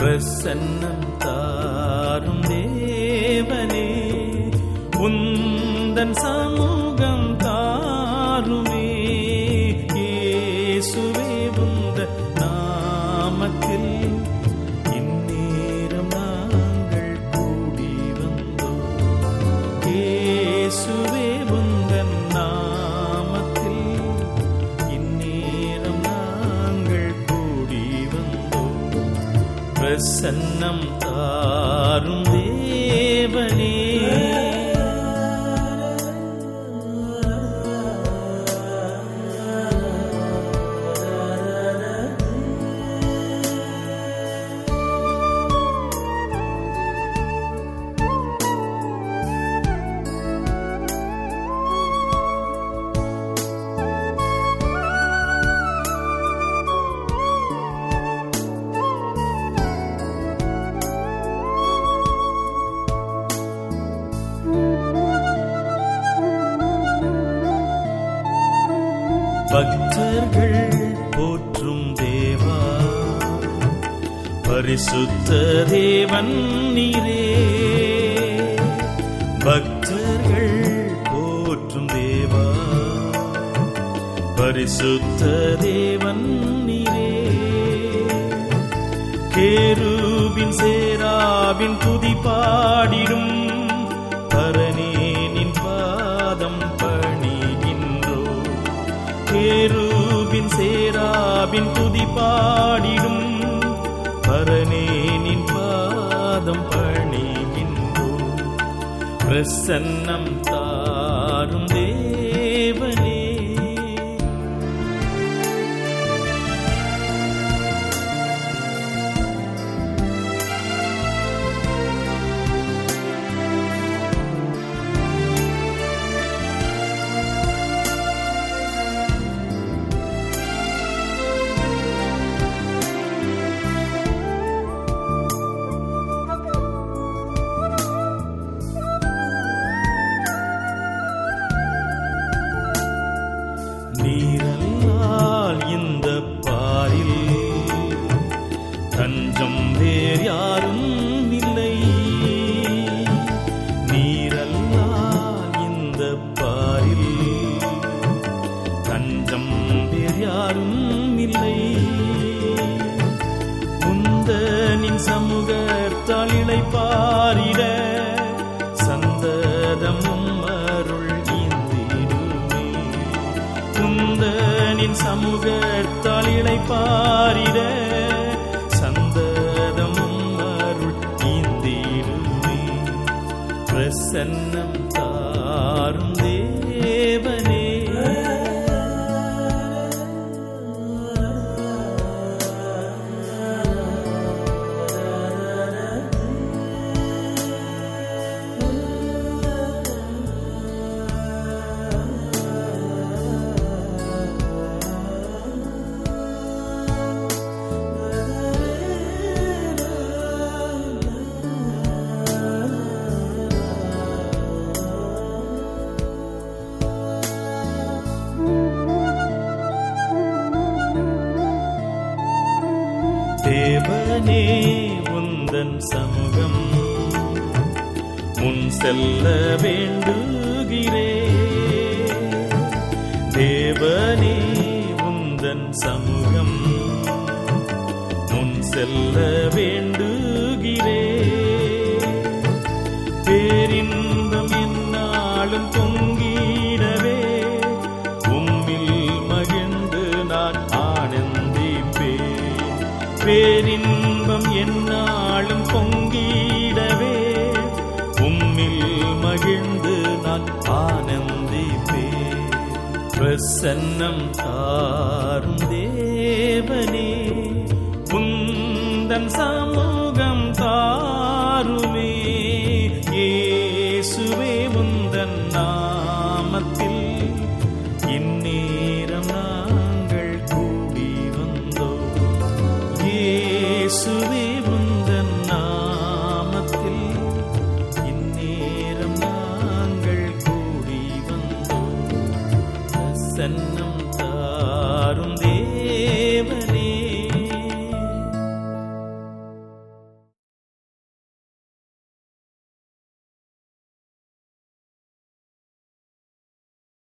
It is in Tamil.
பிரசன்னம் தாரும் தேவனே உந்தன் சமூகம் தாருமே. இயேசுவே உந்த நாமத்தில் இந்நேரம் நாங்கள் கூடி வந்தோம். இயேசுவே சன்னம் தாரும் தேவனே. பரிசுத்த தேவன் நீரே. பக்தர்கள் போற்றும் தேவா. பரிசுத்த தேவன் நீரே. கேருபின் சேராவின் துதி பாடிடும் பரனேனின் பாதம் பணிகின்றோ. கேருபின் சேராபின் துதி பாடிடும் நின் பாதம் பணிகின்றோம். பிரசன்னம் தாரும் யாரும் இல்லை. முந்தனின் சமூகத்தால் இழைப்பாரிட சந்ததமும் அருள் ஈந்திடுமே குந்தனின் சமூகத்தால் இழைப்பாரிட சந்ததமும் அருள் ஈந்திடுமே பிரசன்னம் தாரும் தேவனே உந்தன் சமூகம் முன் செல்ல வேண்டுகிறே. தேவனே உந்தன் சமூகம் முன் செல்ல வேண்டுகிறே. பேரின்பம் என்னாலும் பொங்கிடவே பிரசன்னம் தாரும்